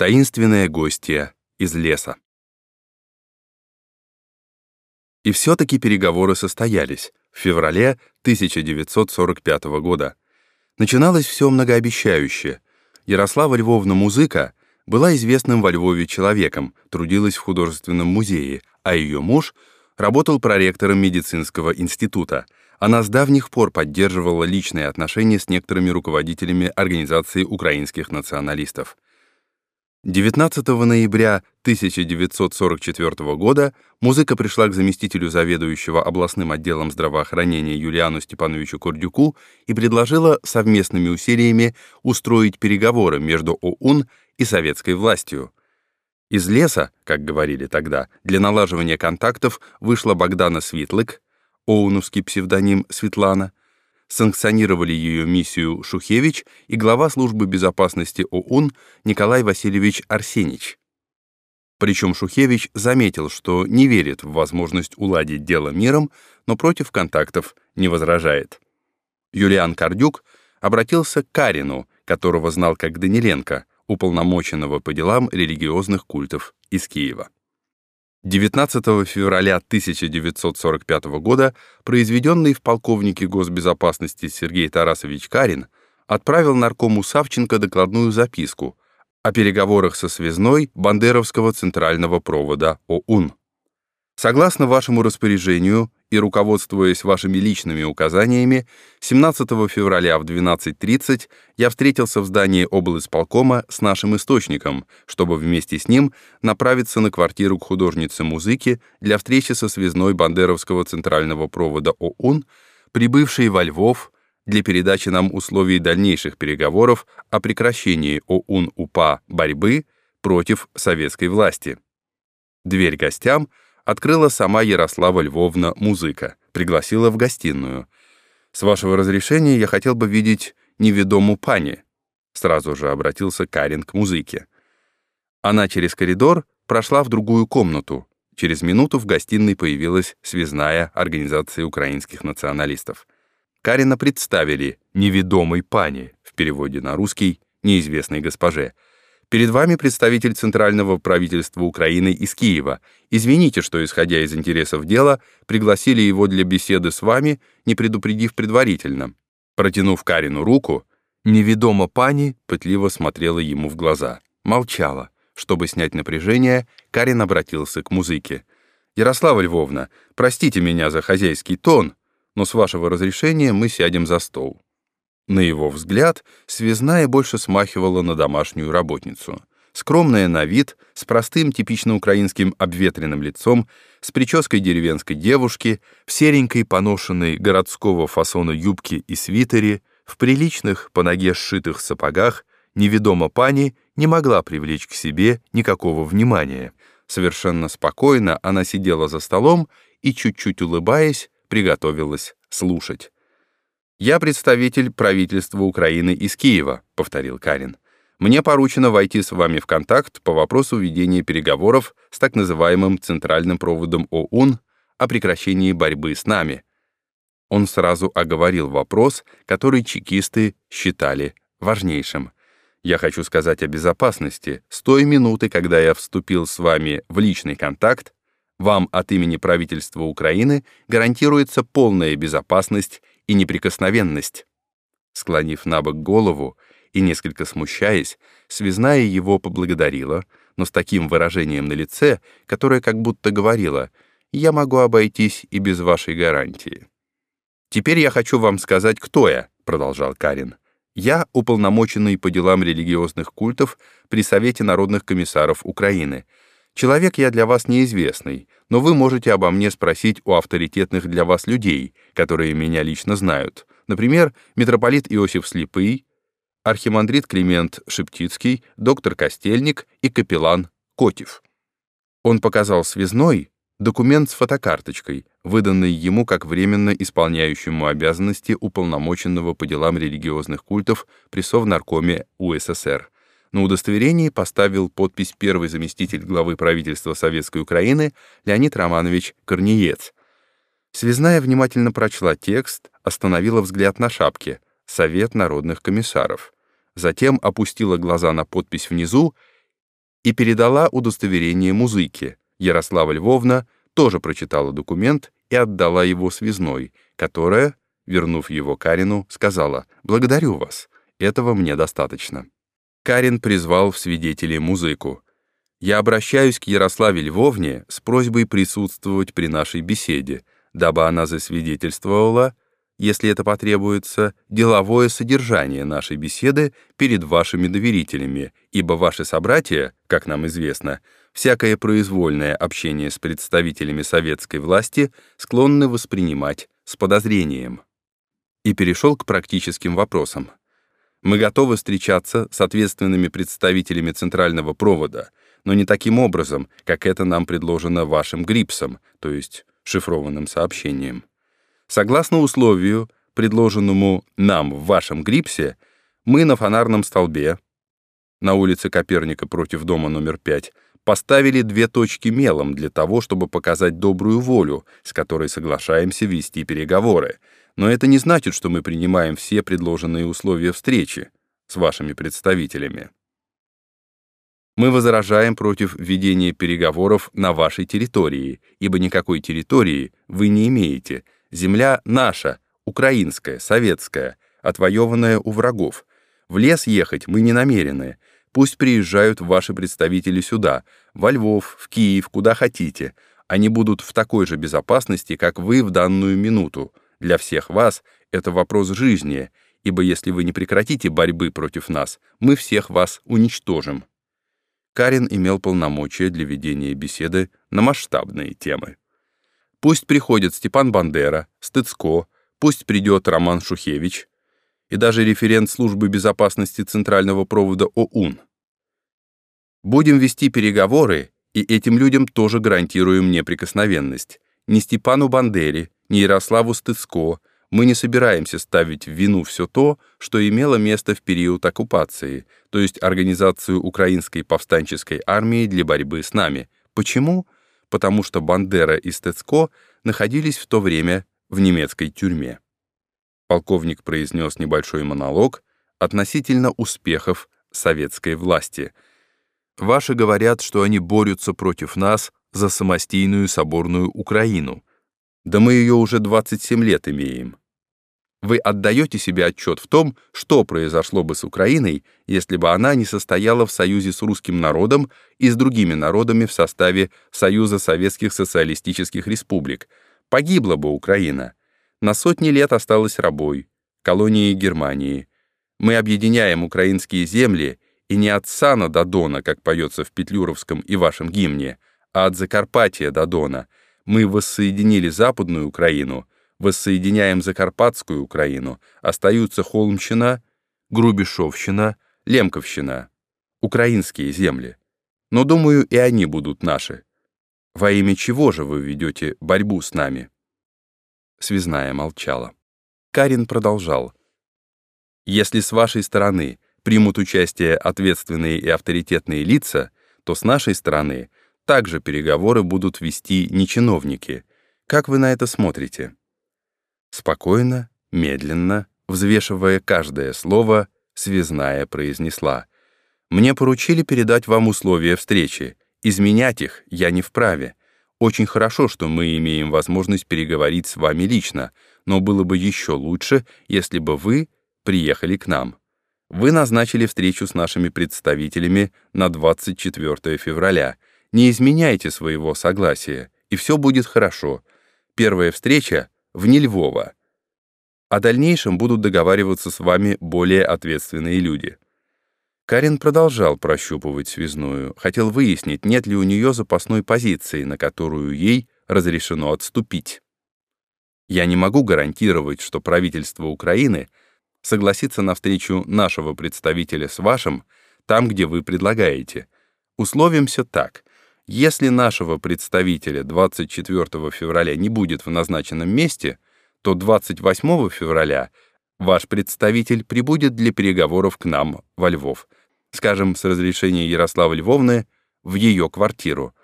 Таинственная гостья из леса. И все-таки переговоры состоялись в феврале 1945 года. Начиналось все многообещающе. Ярослава Львовна Музыка была известным во Львове человеком, трудилась в художественном музее, а ее муж работал проректором медицинского института. Она с давних пор поддерживала личные отношения с некоторыми руководителями Организации украинских националистов. 19 ноября 1944 года музыка пришла к заместителю заведующего областным отделом здравоохранения Юлиану Степановичу Кордюку и предложила совместными усилиями устроить переговоры между ОУН и советской властью. Из леса, как говорили тогда, для налаживания контактов вышла Богдана Свитлык, оуновский псевдоним Светлана, санкционировали ее миссию Шухевич и глава службы безопасности ОУН Николай Васильевич Арсенич. Причем Шухевич заметил, что не верит в возможность уладить дело миром, но против контактов не возражает. Юлиан Кардюк обратился к Карину, которого знал как Даниленко, уполномоченного по делам религиозных культов из Киева. 19 февраля 1945 года произведенный в полковнике госбезопасности Сергей Тарасович Карин отправил наркому Савченко докладную записку о переговорах со связной Бандеровского центрального провода ОУН. Согласно вашему распоряжению и руководствуясь вашими личными указаниями, 17 февраля в 12.30 я встретился в здании облисполкома с нашим источником, чтобы вместе с ним направиться на квартиру к художнице музыки для встречи со связной Бандеровского центрального провода ОУН, прибывшей во Львов для передачи нам условий дальнейших переговоров о прекращении ОУН-УПА борьбы против советской власти. Дверь гостям — открыла сама Ярослава Львовна музыка, пригласила в гостиную. «С вашего разрешения я хотел бы видеть неведому пани», сразу же обратился Карин к музыке. Она через коридор прошла в другую комнату. Через минуту в гостиной появилась связная организация украинских националистов. Карина представили «неведомой пани» в переводе на русский «неизвестной госпоже», Перед вами представитель Центрального правительства Украины из Киева. Извините, что, исходя из интересов дела, пригласили его для беседы с вами, не предупредив предварительно». Протянув Карину руку, неведомо пани пытливо смотрела ему в глаза. Молчала. Чтобы снять напряжение, Карин обратился к музыке. «Ярослава Львовна, простите меня за хозяйский тон, но с вашего разрешения мы сядем за стол». На его взгляд, связная больше смахивала на домашнюю работницу. Скромная на вид, с простым, типично украинским обветренным лицом, с прической деревенской девушки, в серенькой поношенной городского фасона юбке и свитере, в приличных, по ноге сшитых сапогах, неведомо пани не могла привлечь к себе никакого внимания. Совершенно спокойно она сидела за столом и, чуть-чуть улыбаясь, приготовилась слушать. «Я представитель правительства Украины из Киева», — повторил Карин. «Мне поручено войти с вами в контакт по вопросу ведения переговоров с так называемым Центральным проводом ОУН о прекращении борьбы с нами». Он сразу оговорил вопрос, который чекисты считали важнейшим. «Я хочу сказать о безопасности. С той минуты, когда я вступил с вами в личный контакт, вам от имени правительства Украины гарантируется полная безопасность и неприкосновенность. Склонив на бок голову и несколько смущаясь, связная его поблагодарила, но с таким выражением на лице, которое как будто говорило «Я могу обойтись и без вашей гарантии». «Теперь я хочу вам сказать, кто я», — продолжал Карин. «Я уполномоченный по делам религиозных культов при Совете народных комиссаров Украины — Человек я для вас неизвестный, но вы можете обо мне спросить у авторитетных для вас людей, которые меня лично знают. Например, митрополит Иосиф Слепый, архимандрит Климент Шептицкий, доктор Костельник и капеллан Котев. Он показал связной документ с фотокарточкой, выданный ему как временно исполняющему обязанности уполномоченного по делам религиозных культов при Совнаркоме УССР. На удостоверении поставил подпись первый заместитель главы правительства Советской Украины Леонид Романович Корнеец. Связная внимательно прочла текст, остановила взгляд на шапке «Совет народных комиссаров». Затем опустила глаза на подпись внизу и передала удостоверение музыке. Ярослава Львовна тоже прочитала документ и отдала его связной, которая, вернув его Карину, сказала «Благодарю вас, этого мне достаточно». Карин призвал в свидетели музыку. «Я обращаюсь к Ярославе Львовне с просьбой присутствовать при нашей беседе, дабы она засвидетельствовала, если это потребуется, деловое содержание нашей беседы перед вашими доверителями, ибо ваши собратья, как нам известно, всякое произвольное общение с представителями советской власти склонны воспринимать с подозрением. И перешел к практическим вопросам. Мы готовы встречаться с ответственными представителями Центрального провода, но не таким образом, как это нам предложено вашим грипсом, то есть шифрованным сообщением. Согласно условию, предложенному нам в вашем грипсе, мы на фонарном столбе на улице Коперника против дома номер 5 поставили две точки мелом для того, чтобы показать добрую волю, с которой соглашаемся вести переговоры. Но это не значит, что мы принимаем все предложенные условия встречи с вашими представителями. Мы возражаем против ведения переговоров на вашей территории, ибо никакой территории вы не имеете. Земля наша, украинская, советская, отвоеванная у врагов. В лес ехать мы не намерены, Пусть приезжают ваши представители сюда, во Львов, в Киев, куда хотите. Они будут в такой же безопасности, как вы в данную минуту. Для всех вас это вопрос жизни, ибо если вы не прекратите борьбы против нас, мы всех вас уничтожим». Карин имел полномочия для ведения беседы на масштабные темы. Пусть приходит Степан Бандера, Стыцко, пусть придет Роман Шухевич, и даже референт службы безопасности Центрального провода ОУН. Будем вести переговоры, и этим людям тоже гарантируем неприкосновенность. Ни Степану Бандере, ни Ярославу Стыцко мы не собираемся ставить в вину все то, что имело место в период оккупации, то есть организацию Украинской повстанческой армии для борьбы с нами. Почему? Потому что Бандера и Стыцко находились в то время в немецкой тюрьме полковник произнес небольшой монолог относительно успехов советской власти. Ваши говорят, что они борются против нас за самостийную соборную Украину. Да мы ее уже 27 лет имеем. Вы отдаете себе отчет в том, что произошло бы с Украиной, если бы она не состояла в союзе с русским народом и с другими народами в составе Союза Советских Социалистических Республик. Погибла бы Украина на сотни лет осталась рабой, колонией Германии. Мы объединяем украинские земли и не от Сана до Дона, как поется в Петлюровском и вашем гимне, а от Закарпатья до Дона. Мы воссоединили Западную Украину, воссоединяем Закарпатскую Украину, остаются Холмщина, Грубишовщина, Лемковщина, украинские земли. Но, думаю, и они будут наши. Во имя чего же вы ведете борьбу с нами? Связная молчала. Карин продолжал. «Если с вашей стороны примут участие ответственные и авторитетные лица, то с нашей стороны также переговоры будут вести не чиновники. Как вы на это смотрите?» Спокойно, медленно, взвешивая каждое слово, связная произнесла. «Мне поручили передать вам условия встречи. Изменять их я не вправе. Очень хорошо, что мы имеем возможность переговорить с вами лично, но было бы еще лучше, если бы вы приехали к нам. Вы назначили встречу с нашими представителями на 24 февраля. Не изменяйте своего согласия, и все будет хорошо. Первая встреча в Нельвово. О дальнейшем будут договариваться с вами более ответственные люди. Карин продолжал прощупывать связную, хотел выяснить, нет ли у нее запасной позиции, на которую ей разрешено отступить. Я не могу гарантировать, что правительство Украины согласится на встречу нашего представителя с вашим там, где вы предлагаете. Условимся так. Если нашего представителя 24 февраля не будет в назначенном месте, то 28 февраля ваш представитель прибудет для переговоров к нам во Львов — скажем, с разрешения Ярославы Львовны, в ее квартиру.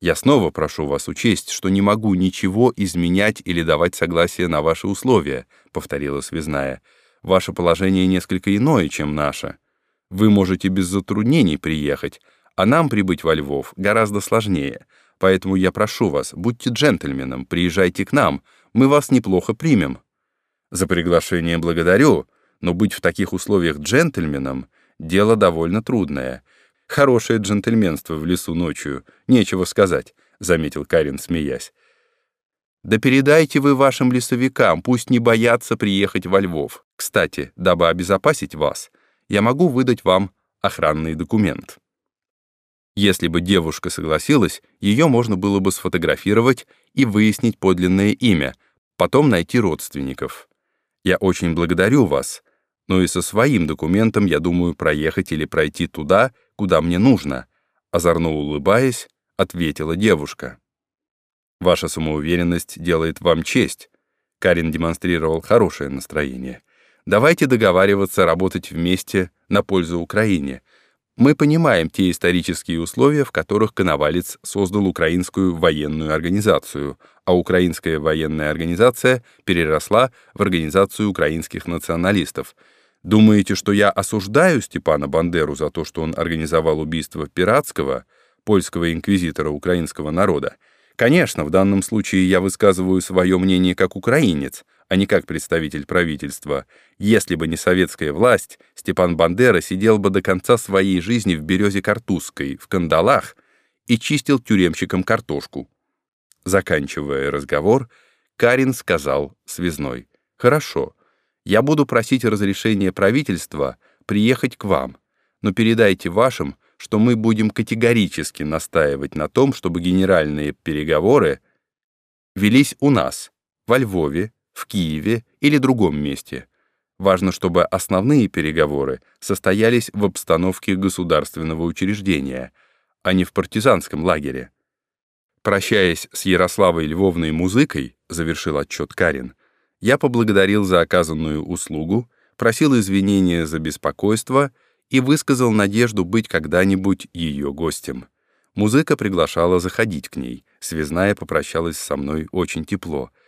Я снова прошу вас учесть, что не могу ничего изменять или давать согласие на ваши условия, повторила связная. Ваше положение несколько иное, чем наше. Вы можете без затруднений приехать, а нам прибыть во Львов гораздо сложнее. Поэтому я прошу вас, будьте джентльменом, приезжайте к нам, мы вас неплохо примем. За приглашение благодарю, но быть в таких условиях джентльменом — дело довольно трудное. Хорошее джентльменство в лесу ночью, нечего сказать, — заметил Карин, смеясь. Да передайте вы вашим лесовикам, пусть не боятся приехать во Львов. Кстати, дабы обезопасить вас, я могу выдать вам охранный документ. Если бы девушка согласилась, ее можно было бы сфотографировать и выяснить подлинное имя, потом найти родственников. Я очень благодарю вас, но и со своим документом я думаю проехать или пройти туда, куда мне нужно, озорно улыбаясь, ответила девушка. Ваша самоуверенность делает вам честь. Карин демонстрировал хорошее настроение. Давайте договариваться работать вместе на пользу Украине — мы понимаем те исторические условия, в которых Коновалец создал украинскую военную организацию, а украинская военная организация переросла в организацию украинских националистов. Думаете, что я осуждаю Степана Бандеру за то, что он организовал убийство пиратского, польского инквизитора украинского народа? Конечно, в данном случае я высказываю свое мнение как украинец — а не как представитель правительства. Если бы не советская власть, Степан Бандера сидел бы до конца своей жизни в березе Картузской, в кандалах, и чистил тюремщикам картошку. Заканчивая разговор, Карин сказал связной, «Хорошо, я буду просить разрешения правительства приехать к вам, но передайте вашим, что мы будем категорически настаивать на том, чтобы генеральные переговоры велись у нас, во Львове, в Киеве или другом месте. Важно, чтобы основные переговоры состоялись в обстановке государственного учреждения, а не в партизанском лагере. Прощаясь с Ярославой Львовной музыкой, завершил отчет Карин, я поблагодарил за оказанную услугу, просил извинения за беспокойство и высказал надежду быть когда-нибудь ее гостем. Музыка приглашала заходить к ней, связная попрощалась со мной очень тепло —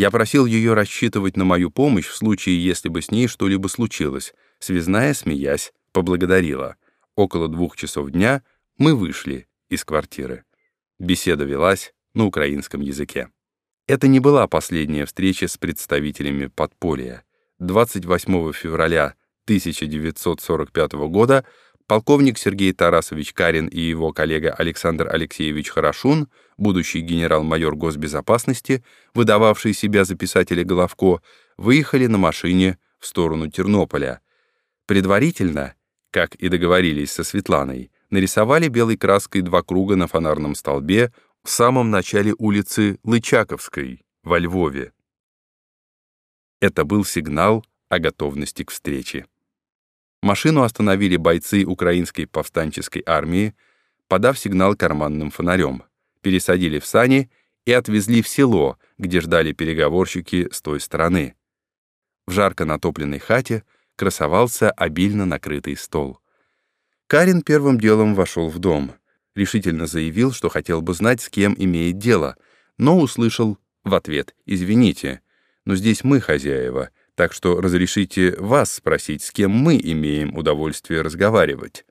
я просил ее рассчитывать на мою помощь в случае, если бы с ней что-либо случилось. Связная, смеясь, поблагодарила. Около двух часов дня мы вышли из квартиры. Беседа велась на украинском языке. Это не была последняя встреча с представителями подполья. 28 февраля 1945 года полковник Сергей Тарасович Карин и его коллега Александр Алексеевич Хорошун, будущий генерал-майор госбезопасности, выдававший себя за писателя Головко, выехали на машине в сторону Тернополя. Предварительно, как и договорились со Светланой, нарисовали белой краской два круга на фонарном столбе в самом начале улицы Лычаковской, во Львове. Это был сигнал о готовности к встрече. Машину остановили бойцы украинской повстанческой армии, подав сигнал карманным фонарем, пересадили в сани и отвезли в село, где ждали переговорщики с той стороны. В жарко натопленной хате красовался обильно накрытый стол. Карин первым делом вошел в дом, решительно заявил, что хотел бы знать, с кем имеет дело, но услышал в ответ «Извините, но здесь мы хозяева, так что разрешите вас спросить, с кем мы имеем удовольствие разговаривать».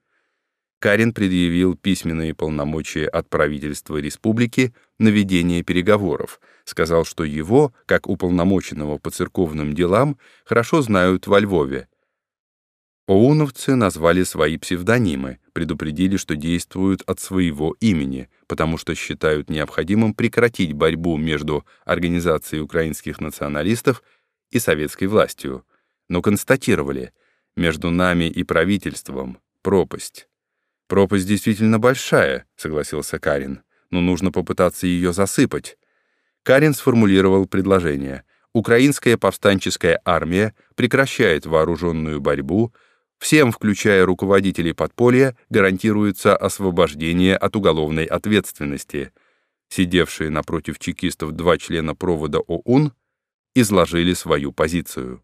Карин предъявил письменные полномочия от правительства республики на ведение переговоров, сказал, что его, как уполномоченного по церковным делам, хорошо знают во Львове. Оуновцы назвали свои псевдонимы, предупредили, что действуют от своего имени, потому что считают необходимым прекратить борьбу между Организацией украинских националистов и советской властью, но констатировали, между нами и правительством пропасть. Пропасть действительно большая, согласился Карин, но нужно попытаться ее засыпать. Карин сформулировал предложение. Украинская повстанческая армия прекращает вооруженную борьбу, всем, включая руководителей подполья, гарантируется освобождение от уголовной ответственности. Сидевшие напротив чекистов два члена провода ОУН изложили свою позицию.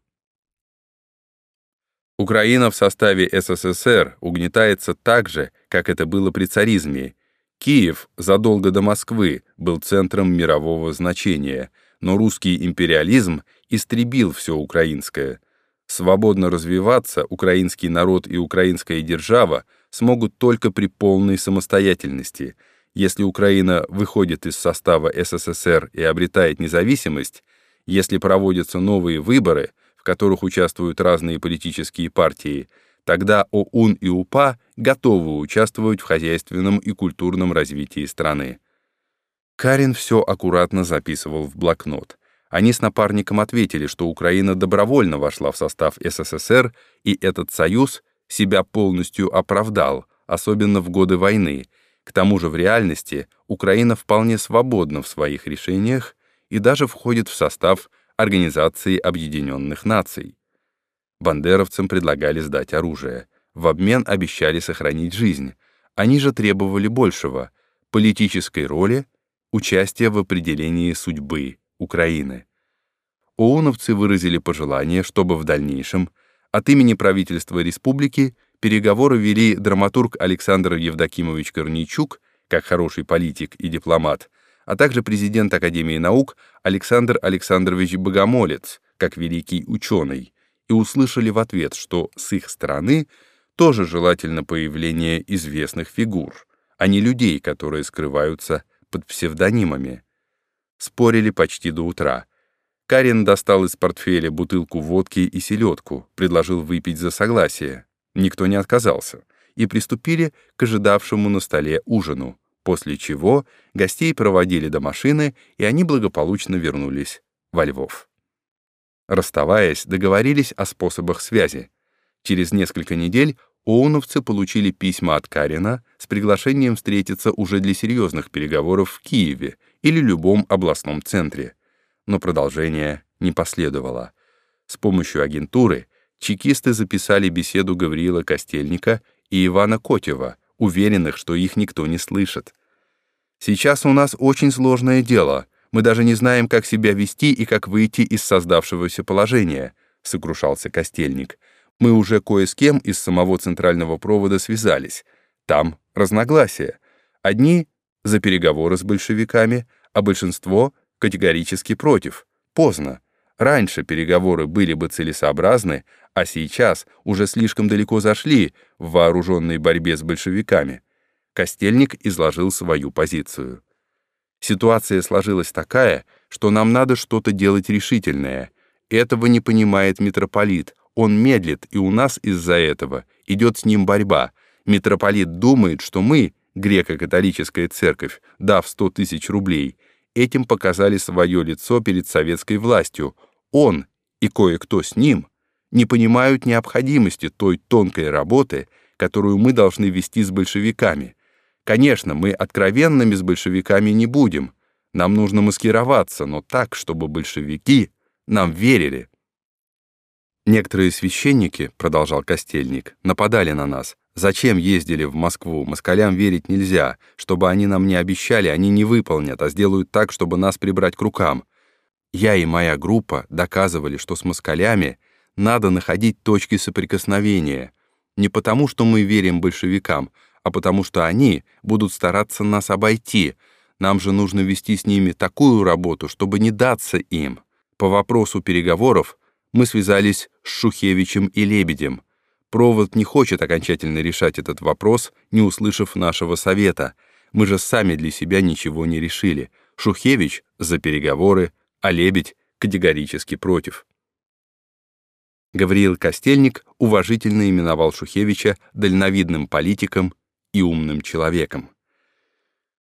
Украина в составе СССР угнетается так же, как это было при царизме. Киев задолго до Москвы был центром мирового значения, но русский империализм истребил все украинское. Свободно развиваться украинский народ и украинская держава смогут только при полной самостоятельности. Если Украина выходит из состава СССР и обретает независимость, если проводятся новые выборы, в которых участвуют разные политические партии, тогда ОУН и УПА готовы участвовать в хозяйственном и культурном развитии страны. Карин все аккуратно записывал в блокнот. Они с напарником ответили, что Украина добровольно вошла в состав СССР, и этот союз себя полностью оправдал, особенно в годы войны. К тому же в реальности Украина вполне свободна в своих решениях и даже входит в состав Организации Объединенных Наций. Бандеровцам предлагали сдать оружие. В обмен обещали сохранить жизнь. Они же требовали большего — политической роли, участия в определении судьбы Украины. ООНовцы выразили пожелание, чтобы в дальнейшем от имени правительства республики переговоры вели драматург Александр Евдокимович Корнейчук, как хороший политик и дипломат, а также президент Академии наук Александр Александрович Богомолец, как великий ученый, и услышали в ответ, что с их стороны тоже желательно появление известных фигур, а не людей, которые скрываются под псевдонимами. Спорили почти до утра. Карин достал из портфеля бутылку водки и селедку, предложил выпить за согласие. Никто не отказался. И приступили к ожидавшему на столе ужину, после чего гостей проводили до машины, и они благополучно вернулись во Львов. Расставаясь, договорились о способах связи. Через несколько недель оуновцы получили письма от Карина с приглашением встретиться уже для серьезных переговоров в Киеве или любом областном центре. Но продолжение не последовало. С помощью агентуры чекисты записали беседу Гавриила Костельника и Ивана Котева, уверенных, что их никто не слышит. «Сейчас у нас очень сложное дело», мы даже не знаем, как себя вести и как выйти из создавшегося положения», — сокрушался Костельник. «Мы уже кое с кем из самого центрального провода связались. Там разногласия. Одни за переговоры с большевиками, а большинство категорически против. Поздно. Раньше переговоры были бы целесообразны, а сейчас уже слишком далеко зашли в вооруженной борьбе с большевиками. Костельник изложил свою позицию. Ситуация сложилась такая, что нам надо что-то делать решительное. Этого не понимает митрополит. Он медлит, и у нас из-за этого идет с ним борьба. Митрополит думает, что мы, греко-католическая церковь, дав 100 тысяч рублей, этим показали свое лицо перед советской властью. Он и кое-кто с ним не понимают необходимости той тонкой работы, которую мы должны вести с большевиками. Конечно, мы откровенными с большевиками не будем. Нам нужно маскироваться, но так, чтобы большевики нам верили. Некоторые священники, продолжал Костельник, нападали на нас. Зачем ездили в Москву? Москалям верить нельзя. Чтобы они нам не обещали, они не выполнят, а сделают так, чтобы нас прибрать к рукам. Я и моя группа доказывали, что с москалями надо находить точки соприкосновения. Не потому, что мы верим большевикам, а потому что они будут стараться нас обойти. Нам же нужно вести с ними такую работу, чтобы не даться им. По вопросу переговоров мы связались с Шухевичем и Лебедем. Провод не хочет окончательно решать этот вопрос, не услышав нашего совета. Мы же сами для себя ничего не решили. Шухевич за переговоры, а Лебедь категорически против. Гавриил Костельник уважительно именовал Шухевича дальновидным политиком и умным человеком.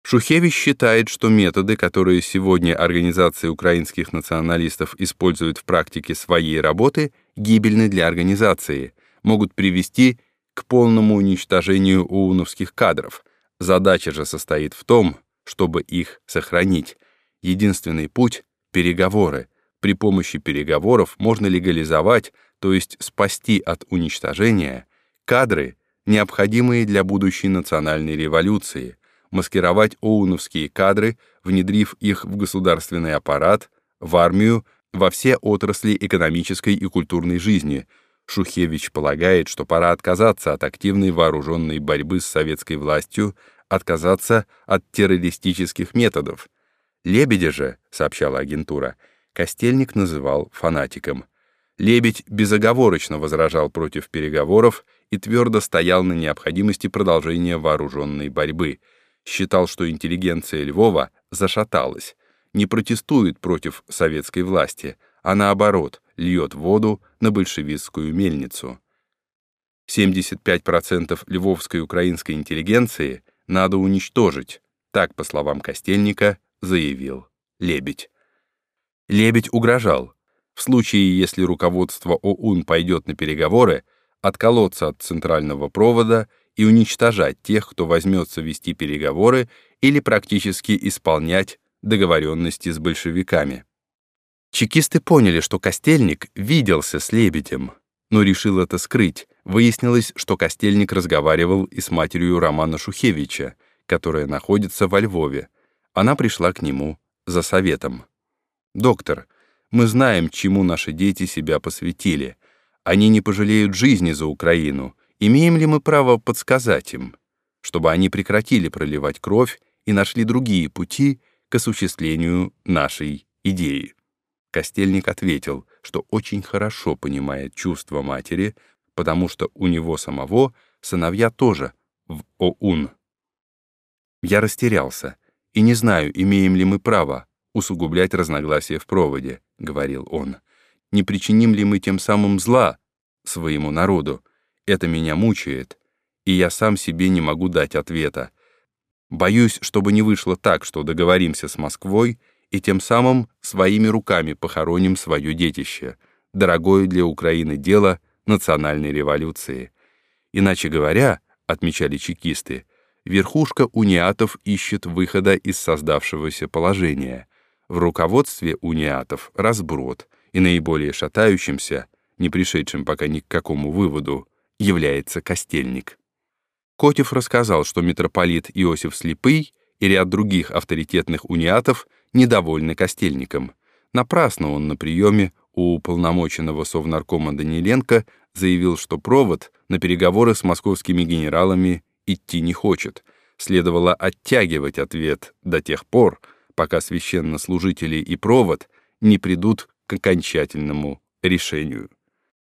Шухевич считает, что методы, которые сегодня Организация украинских националистов использует в практике своей работы, гибельны для организации, могут привести к полному уничтожению ОУНовских кадров. Задача же состоит в том, чтобы их сохранить. Единственный путь — переговоры. При помощи переговоров можно легализовать, то есть спасти от уничтожения, кадры, необходимые для будущей национальной революции, маскировать оуновские кадры, внедрив их в государственный аппарат, в армию, во все отрасли экономической и культурной жизни. Шухевич полагает, что пора отказаться от активной вооруженной борьбы с советской властью, отказаться от террористических методов. Лебедя же, сообщала агентура, Костельник называл фанатиком. Лебедь безоговорочно возражал против переговоров и твердо стоял на необходимости продолжения вооруженной борьбы. Считал, что интеллигенция Львова зашаталась, не протестует против советской власти, а наоборот, льет воду на большевистскую мельницу. 75% львовской украинской интеллигенции надо уничтожить, так, по словам Костельника, заявил Лебедь. Лебедь угрожал, в случае, если руководство ОУН пойдет на переговоры, отколоться от центрального провода и уничтожать тех, кто возьмется вести переговоры или практически исполнять договоренности с большевиками. Чекисты поняли, что Костельник виделся с Лебедем, но решил это скрыть. Выяснилось, что Костельник разговаривал и с матерью Романа Шухевича, которая находится во Львове. Она пришла к нему за советом. «Доктор, мы знаем, чему наши дети себя посвятили. Они не пожалеют жизни за Украину. Имеем ли мы право подсказать им, чтобы они прекратили проливать кровь и нашли другие пути к осуществлению нашей идеи?» Костельник ответил, что очень хорошо понимает чувства матери, потому что у него самого сыновья тоже в ОУН. Я растерялся и не знаю, имеем ли мы право усугублять разногласия в проводе, — говорил он. Не причиним ли мы тем самым зла своему народу? Это меня мучает, и я сам себе не могу дать ответа. Боюсь, чтобы не вышло так, что договоримся с Москвой и тем самым своими руками похороним свое детище, дорогое для Украины дело национальной революции. Иначе говоря, отмечали чекисты, верхушка униатов ищет выхода из создавшегося положения. В руководстве униатов разброд, и наиболее шатающимся, не пришедшим пока ни к какому выводу, является Костельник. Котев рассказал, что митрополит Иосиф Слепый и ряд других авторитетных униатов недовольны Костельником. Напрасно он на приеме у уполномоченного совнаркома Даниленко заявил, что провод на переговоры с московскими генералами идти не хочет. Следовало оттягивать ответ до тех пор, пока священнослужители и провод не придут к окончательному решению.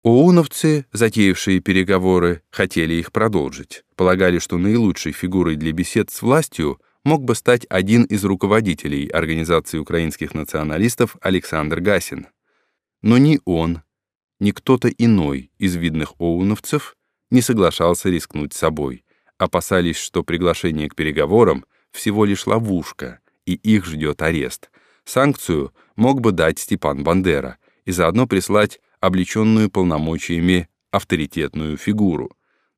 Ууновцы, затеявшие переговоры, хотели их продолжить. Полагали, что наилучшей фигурой для бесед с властью мог бы стать один из руководителей Организации украинских националистов Александр Гасин. Но ни он, ни кто-то иной из видных оуновцев не соглашался рискнуть собой, опасались, что приглашение к переговорам всего лишь ловушка, и их ждет арест. Санкцию мог бы дать Степан Бандера и заодно прислать облеченную полномочиями авторитетную фигуру.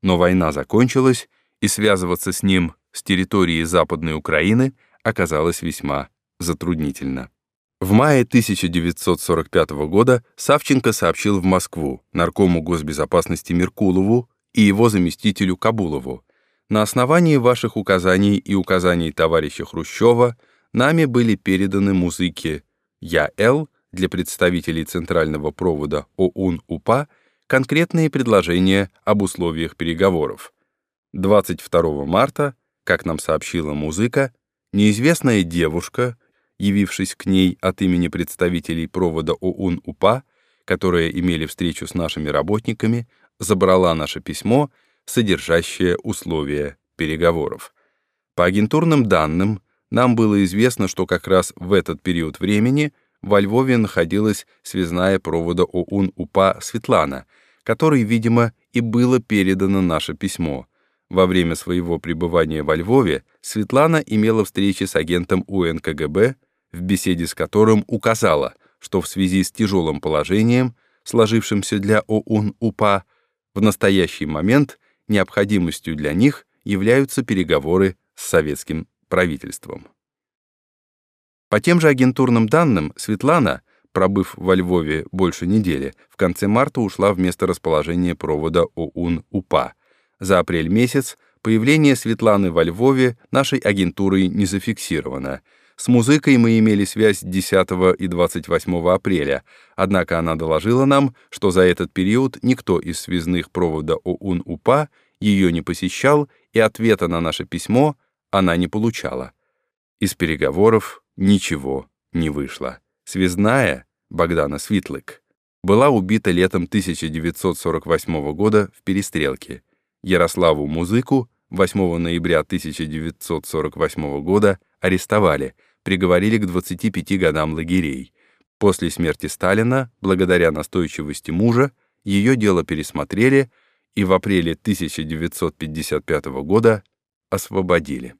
Но война закончилась, и связываться с ним с территории Западной Украины оказалось весьма затруднительно. В мае 1945 года Савченко сообщил в Москву наркому госбезопасности Меркулову и его заместителю Кабулову, на основании ваших указаний и указаний товарища Хрущева нами были переданы музыки Я-Л для представителей центрального провода ОУН-УПА конкретные предложения об условиях переговоров. 22 марта, как нам сообщила музыка, неизвестная девушка, явившись к ней от имени представителей провода ОУН-УПА, которые имели встречу с нашими работниками, забрала наше письмо, содержащее условия переговоров. По агентурным данным, нам было известно, что как раз в этот период времени во Львове находилась связная провода ОУН-УПА Светлана, которой, видимо, и было передано наше письмо. Во время своего пребывания во Львове Светлана имела встречи с агентом УНКГБ, в беседе с которым указала, что в связи с тяжелым положением, сложившимся для ОУН-УПА, в настоящий момент необходимостью для них являются переговоры с советским правительством. По тем же агентурным данным, Светлана, пробыв во Львове больше недели, в конце марта ушла в место расположения провода ОУН-УПА. За апрель месяц появление Светланы во Львове нашей агентурой не зафиксировано. С музыкой мы имели связь 10 и 28 апреля, однако она доложила нам, что за этот период никто из связных провода ОУН-УПА ее не посещал, и ответа на наше письмо — она не получала. Из переговоров ничего не вышло. Связная Богдана Свитлык была убита летом 1948 года в перестрелке. Ярославу Музыку 8 ноября 1948 года арестовали, приговорили к 25 годам лагерей. После смерти Сталина, благодаря настойчивости мужа, ее дело пересмотрели и в апреле 1955 года освободили.